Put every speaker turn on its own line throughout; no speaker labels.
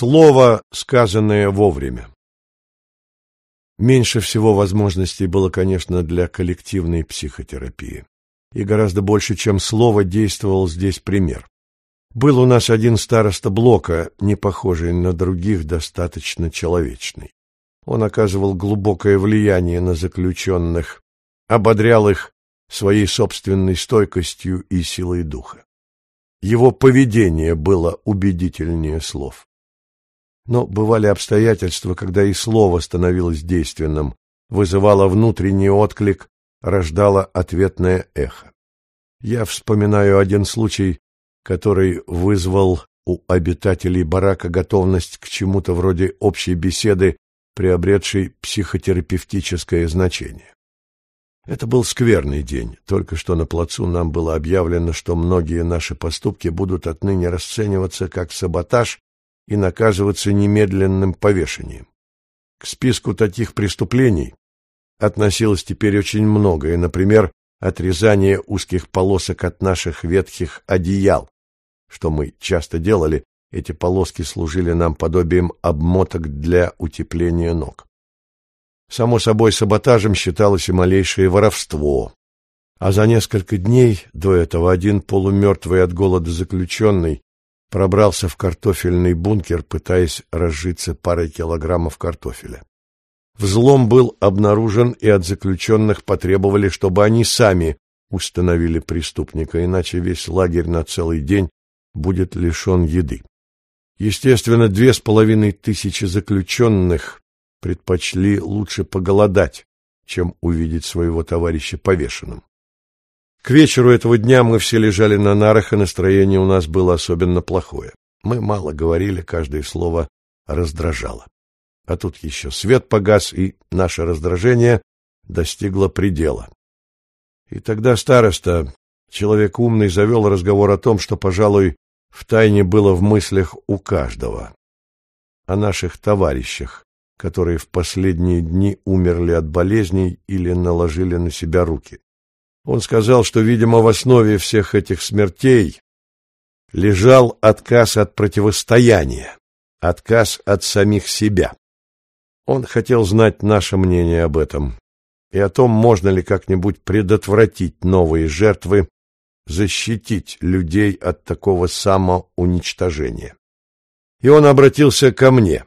Слово, сказанное вовремя. Меньше всего возможностей было, конечно, для коллективной психотерапии. И гораздо больше, чем слово, действовал здесь пример. Был у нас один староста блока, не похожий на других, достаточно человечный. Он оказывал глубокое влияние на заключенных, ободрял их своей собственной стойкостью и силой духа. Его поведение было убедительнее слов. Но бывали обстоятельства, когда и слово становилось действенным, вызывало внутренний отклик, рождало ответное эхо. Я вспоминаю один случай, который вызвал у обитателей барака готовность к чему-то вроде общей беседы, приобретшей психотерапевтическое значение. Это был скверный день. Только что на плацу нам было объявлено, что многие наши поступки будут отныне расцениваться как саботаж и наказываться немедленным повешением. К списку таких преступлений относилось теперь очень многое, например, отрезание узких полосок от наших ветхих одеял, что мы часто делали, эти полоски служили нам подобием обмоток для утепления ног. Само собой, саботажем считалось и малейшее воровство. А за несколько дней до этого один полумертвый от голода заключенный пробрался в картофельный бункер, пытаясь разжиться парой килограммов картофеля. Взлом был обнаружен, и от заключенных потребовали, чтобы они сами установили преступника, иначе весь лагерь на целый день будет лишен еды. Естественно, две с половиной тысячи заключенных предпочли лучше поголодать, чем увидеть своего товарища повешенным. К вечеру этого дня мы все лежали на нарах, и настроение у нас было особенно плохое. Мы мало говорили, каждое слово раздражало. А тут еще свет погас, и наше раздражение достигло предела. И тогда староста, человек умный, завел разговор о том, что, пожалуй, в тайне было в мыслях у каждого. О наших товарищах, которые в последние дни умерли от болезней или наложили на себя руки. Он сказал, что, видимо, в основе всех этих смертей лежал отказ от противостояния, отказ от самих себя. Он хотел знать наше мнение об этом и о том, можно ли как-нибудь предотвратить новые жертвы, защитить людей от такого самоуничтожения. И он обратился ко мне.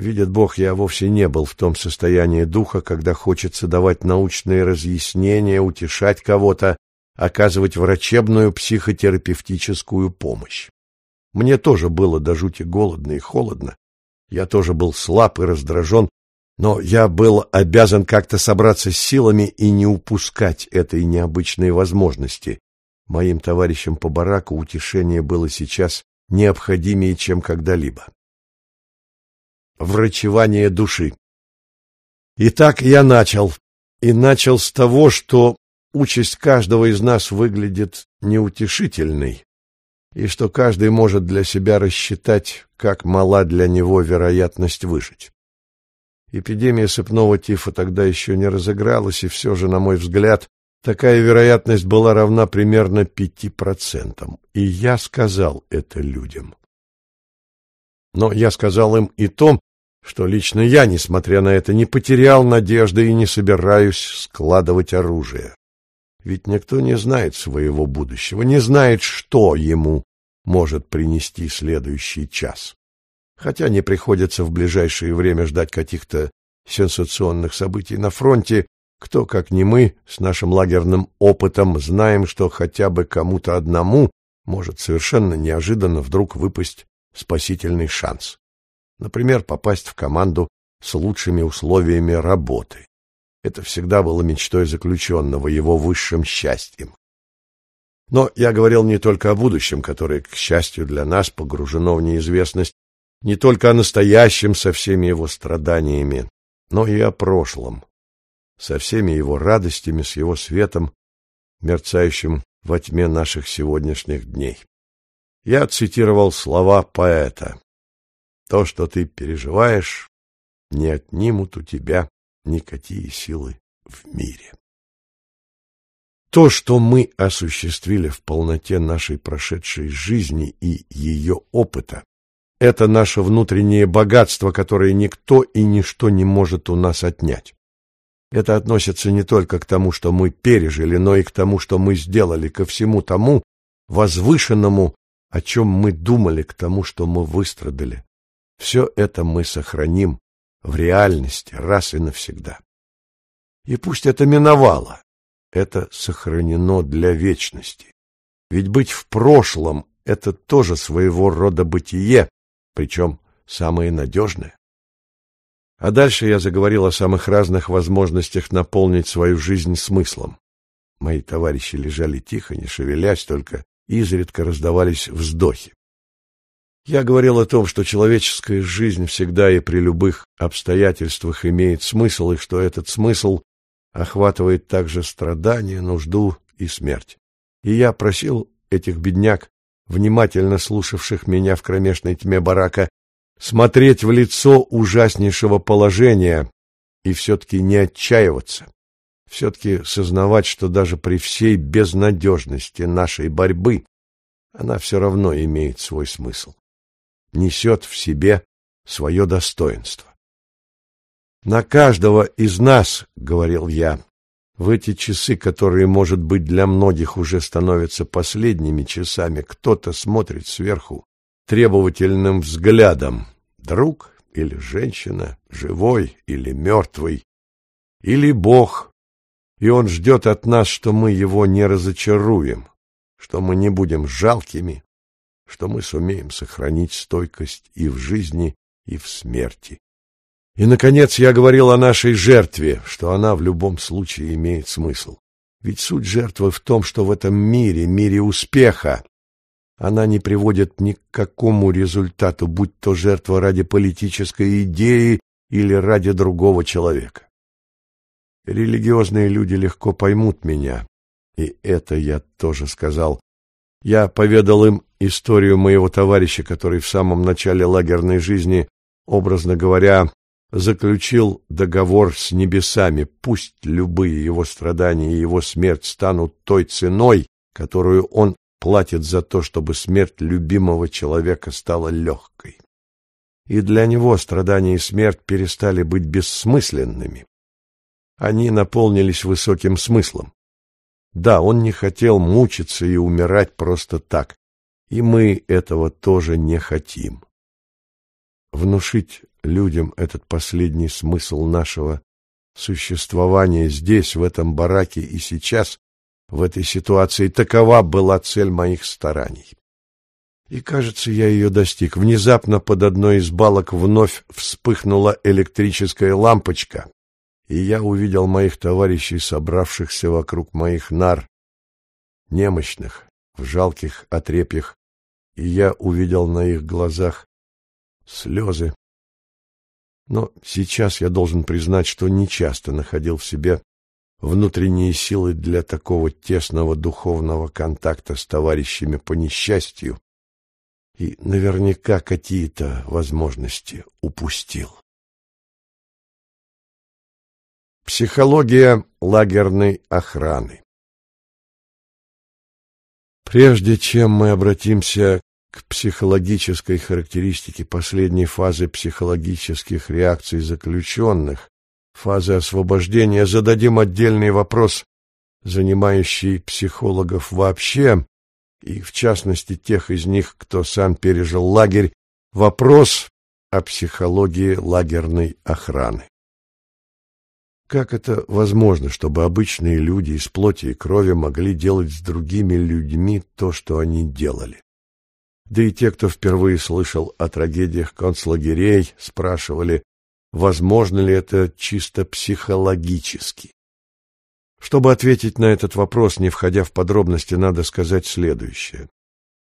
Видит Бог, я вовсе не был в том состоянии духа, когда хочется давать научные разъяснения, утешать кого-то, оказывать врачебную психотерапевтическую помощь. Мне тоже было до жути голодно и холодно. Я тоже был слаб и раздражен, но я был обязан как-то собраться с силами и не упускать этой необычной возможности. Моим товарищам по бараку утешение было сейчас необходимее, чем когда-либо врачевание души. Итак, я начал. И начал с того, что участь каждого из нас выглядит неутешительной, и что каждый может для себя рассчитать, как мала для него вероятность выжить. Эпидемия сыпного тифа тогда еще не разыгралась, и все же, на мой взгляд, такая вероятность была равна примерно пяти процентам. И я сказал это людям. Но я сказал им и то, что лично я, несмотря на это, не потерял надежды и не собираюсь складывать оружие. Ведь никто не знает своего будущего, не знает, что ему может принести следующий час. Хотя не приходится в ближайшее время ждать каких-то сенсационных событий на фронте, кто, как не мы, с нашим лагерным опытом, знаем, что хотя бы кому-то одному может совершенно неожиданно вдруг выпасть спасительный шанс. Например, попасть в команду с лучшими условиями работы. Это всегда было мечтой заключенного, его высшим счастьем. Но я говорил не только о будущем, которое, к счастью для нас, погружено в неизвестность, не только о настоящем со всеми его страданиями, но и о прошлом, со всеми его радостями, с его светом, мерцающим во тьме наших сегодняшних дней. Я цитировал слова поэта. То, что ты переживаешь, не отнимут у тебя никакие силы в мире. То, что мы осуществили в полноте нашей прошедшей жизни и ее опыта, это наше внутреннее богатство, которое никто и ничто не может у нас отнять. Это относится не только к тому, что мы пережили, но и к тому, что мы сделали, ко всему тому возвышенному, о чем мы думали, к тому, что мы выстрадали. Все это мы сохраним в реальности раз и навсегда. И пусть это миновало, это сохранено для вечности. Ведь быть в прошлом — это тоже своего рода бытие, причем самое надежное. А дальше я заговорил о самых разных возможностях наполнить свою жизнь смыслом. Мои товарищи лежали тихо, не шевелясь, только изредка раздавались вздохи. Я говорил о том, что человеческая жизнь всегда и при любых обстоятельствах имеет смысл, и что этот смысл охватывает также страдания, нужду и смерть. И я просил этих бедняк, внимательно слушавших меня в кромешной тьме барака, смотреть в лицо ужаснейшего положения и все-таки не отчаиваться, все-таки сознавать, что даже при всей безнадежности нашей борьбы она все равно имеет свой смысл, несет в себе свое достоинство. На каждого из нас, — говорил я, — в эти часы, которые, может быть, для многих уже становятся последними часами, кто-то смотрит сверху требовательным взглядом. Друг или женщина, живой или мертвый, или Бог, и он ждет от нас, что мы его не разочаруем, что мы не будем жалкими, что мы сумеем сохранить стойкость и в жизни, и в смерти. И, наконец, я говорил о нашей жертве, что она в любом случае имеет смысл. Ведь суть жертвы в том, что в этом мире, мире успеха, она не приводит ни к какому результату, будь то жертва ради политической идеи или ради другого человека. Религиозные люди легко поймут меня, и это я тоже сказал. Я поведал им историю моего товарища, который в самом начале лагерной жизни, образно говоря, заключил договор с небесами, пусть любые его страдания и его смерть станут той ценой, которую он платит за то, чтобы смерть любимого человека стала легкой. И для него страдания и смерть перестали быть бессмысленными. Они наполнились высоким смыслом. Да, он не хотел мучиться и умирать просто так, и мы этого тоже не хотим. Внушить людям этот последний смысл нашего существования здесь, в этом бараке и сейчас, в этой ситуации, такова была цель моих стараний. И, кажется, я ее достиг. Внезапно под одной из балок вновь вспыхнула электрическая лампочка, и я увидел моих товарищей, собравшихся вокруг моих нар, немощных, в жалких отрепьях, и я увидел на их глазах слезы, но сейчас я должен признать, что нечасто находил в себе внутренние силы для такого тесного духовного контакта с товарищами по несчастью и наверняка какие-то возможности упустил. Психология лагерной охраны Прежде чем мы обратимся к психологической характеристике последней фазы психологических реакций заключенных, фазы освобождения, зададим отдельный вопрос, занимающий психологов вообще, и в частности тех из них, кто сам пережил лагерь, вопрос о психологии лагерной охраны. Как это возможно, чтобы обычные люди из плоти и крови могли делать с другими людьми то, что они делали? Да и те, кто впервые слышал о трагедиях концлагерей, спрашивали, возможно ли это чисто психологически. Чтобы ответить на этот вопрос, не входя в подробности, надо сказать следующее.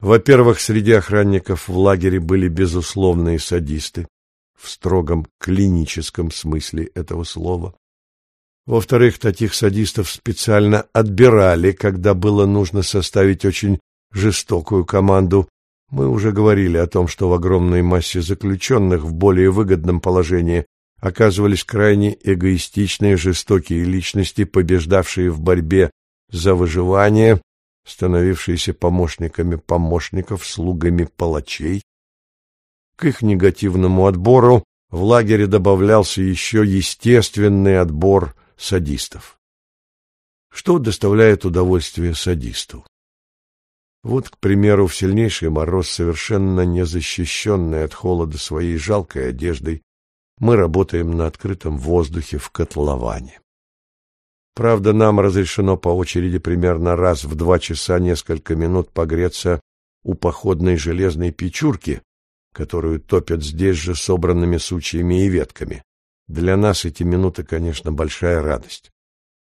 Во-первых, среди охранников в лагере были безусловные садисты, в строгом клиническом смысле этого слова. Во-вторых, таких садистов специально отбирали, когда было нужно составить очень жестокую команду, мы уже говорили о том, что в огромной массе заключенных в более выгодном положении оказывались крайне эгоистичные, жестокие личности, побеждавшие в борьбе за выживание, становившиеся помощниками помощников, слугами палачей. К их негативному отбору в лагере добавлялся еще естественный отбор садистов. Что доставляет удовольствие садисту? Вот, к примеру, в сильнейший мороз, совершенно не защищенный от холода своей жалкой одеждой, мы работаем на открытом воздухе в котловане. Правда, нам разрешено по очереди примерно раз в два часа несколько минут погреться у походной железной печурки, которую топят здесь же собранными сучьями и ветками. Для нас эти минуты, конечно, большая радость.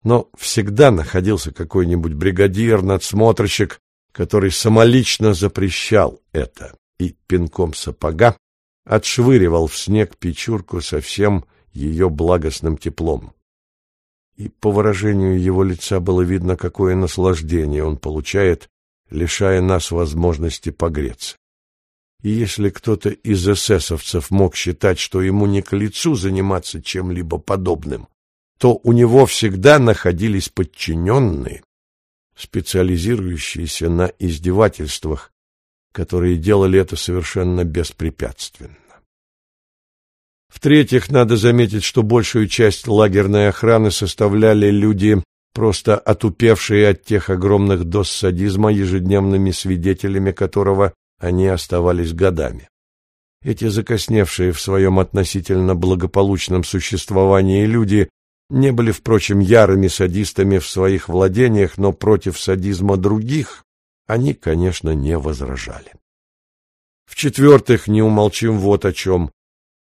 Но всегда находился какой-нибудь бригадир, надсмотрщик, который самолично запрещал это и пинком сапога отшвыривал в снег печурку со всем ее благостным теплом. И по выражению его лица было видно, какое наслаждение он получает, лишая нас возможности погреться. И если кто-то из эсэсовцев мог считать, что ему не к лицу заниматься чем-либо подобным, то у него всегда находились подчиненные, специализирующиеся на издевательствах, которые делали это совершенно беспрепятственно. В-третьих, надо заметить, что большую часть лагерной охраны составляли люди, просто отупевшие от тех огромных доз садизма, ежедневными свидетелями которого они оставались годами. Эти закосневшие в своем относительно благополучном существовании люди не были, впрочем, ярыми садистами в своих владениях, но против садизма других они, конечно, не возражали. В-четвертых, не умолчим вот о чем.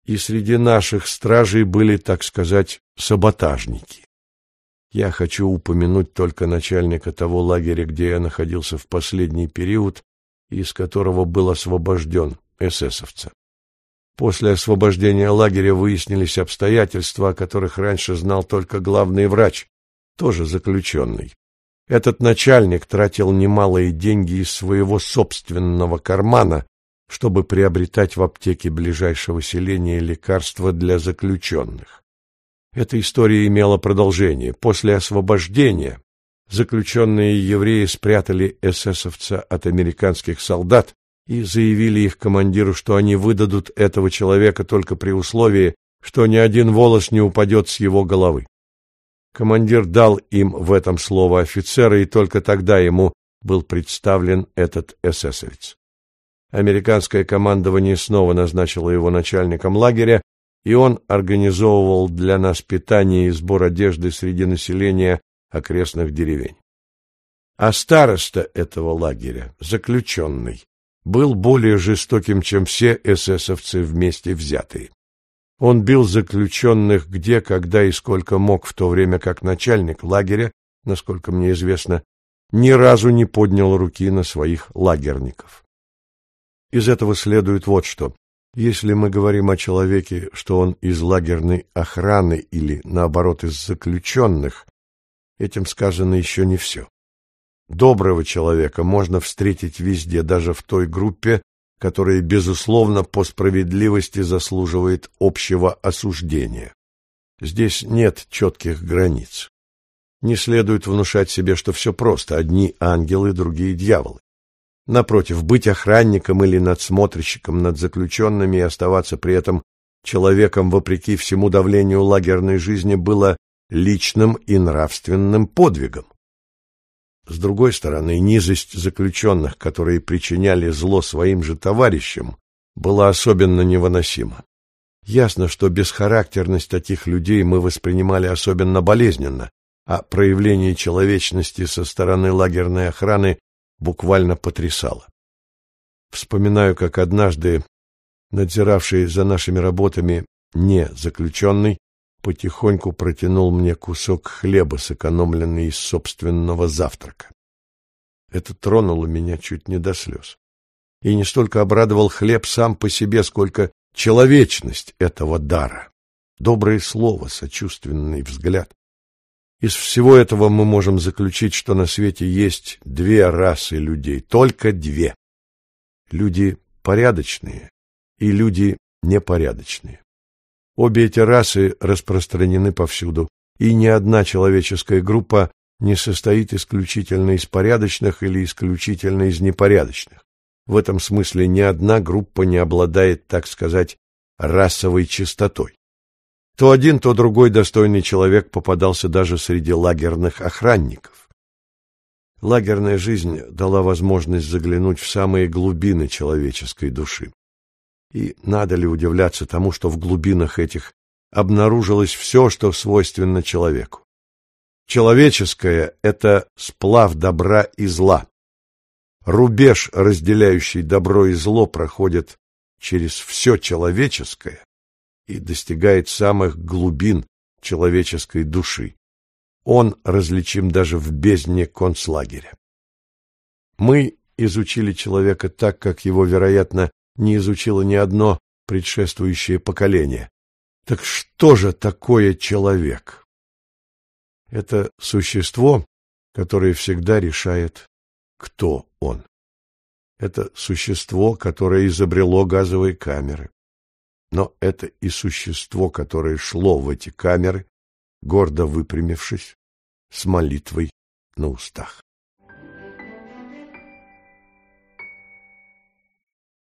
И среди наших стражей были, так сказать, саботажники. Я хочу упомянуть только начальника того лагеря, где я находился в последний период, из которого был освобожден эсэсовца. После освобождения лагеря выяснились обстоятельства, о которых раньше знал только главный врач, тоже заключенный. Этот начальник тратил немалые деньги из своего собственного кармана, чтобы приобретать в аптеке ближайшего селения лекарства для заключенных. Эта история имела продолжение. После освобождения заключенные евреи спрятали эсэсовца от американских солдат и заявили их командиру, что они выдадут этого человека только при условии, что ни один волос не упадет с его головы. Командир дал им в этом слово офицера, и только тогда ему был представлен этот эсэсовец. Американское командование снова назначило его начальником лагеря, и он организовывал для нас питание и сбор одежды среди населения окрестных деревень. А староста этого лагеря, заключенный, был более жестоким, чем все эсэсовцы вместе взятые. Он бил заключенных где, когда и сколько мог, в то время как начальник лагеря, насколько мне известно, ни разу не поднял руки на своих лагерников. Из этого следует вот что. Если мы говорим о человеке, что он из лагерной охраны или, наоборот, из заключенных, этим сказано еще не все. Доброго человека можно встретить везде, даже в той группе, которая, безусловно, по справедливости заслуживает общего осуждения. Здесь нет четких границ. Не следует внушать себе, что все просто, одни ангелы, другие дьяволы. Напротив, быть охранником или надсмотрщиком над заключенными и оставаться при этом человеком вопреки всему давлению лагерной жизни было личным и нравственным подвигом. С другой стороны, низость заключенных, которые причиняли зло своим же товарищам, была особенно невыносима. Ясно, что бесхарактерность таких людей мы воспринимали особенно болезненно, а проявление человечности со стороны лагерной охраны буквально потрясало. Вспоминаю, как однажды надзиравший за нашими работами не заключенный потихоньку протянул мне кусок хлеба, сэкономленный из собственного завтрака. Это тронуло меня чуть не до слез. И не столько обрадовал хлеб сам по себе, сколько человечность этого дара. Доброе слово, сочувственный взгляд. Из всего этого мы можем заключить, что на свете есть две расы людей, только две. Люди порядочные и люди непорядочные. Обе эти расы распространены повсюду, и ни одна человеческая группа не состоит исключительно из порядочных или исключительно из непорядочных. В этом смысле ни одна группа не обладает, так сказать, расовой чистотой. То один, то другой достойный человек попадался даже среди лагерных охранников. Лагерная жизнь дала возможность заглянуть в самые глубины человеческой души. И надо ли удивляться тому, что в глубинах этих обнаружилось все, что свойственно человеку. Человеческое — это сплав добра и зла. Рубеж, разделяющий добро и зло, проходит через все человеческое и достигает самых глубин человеческой души. Он различим даже в бездне концлагеря. Мы изучили человека так, как его, вероятно, не изучило ни одно предшествующее поколение. Так что же такое человек? Это существо, которое всегда решает, кто он. Это существо, которое изобрело газовые камеры. Но это и существо, которое шло в эти камеры, гордо выпрямившись, с молитвой на устах.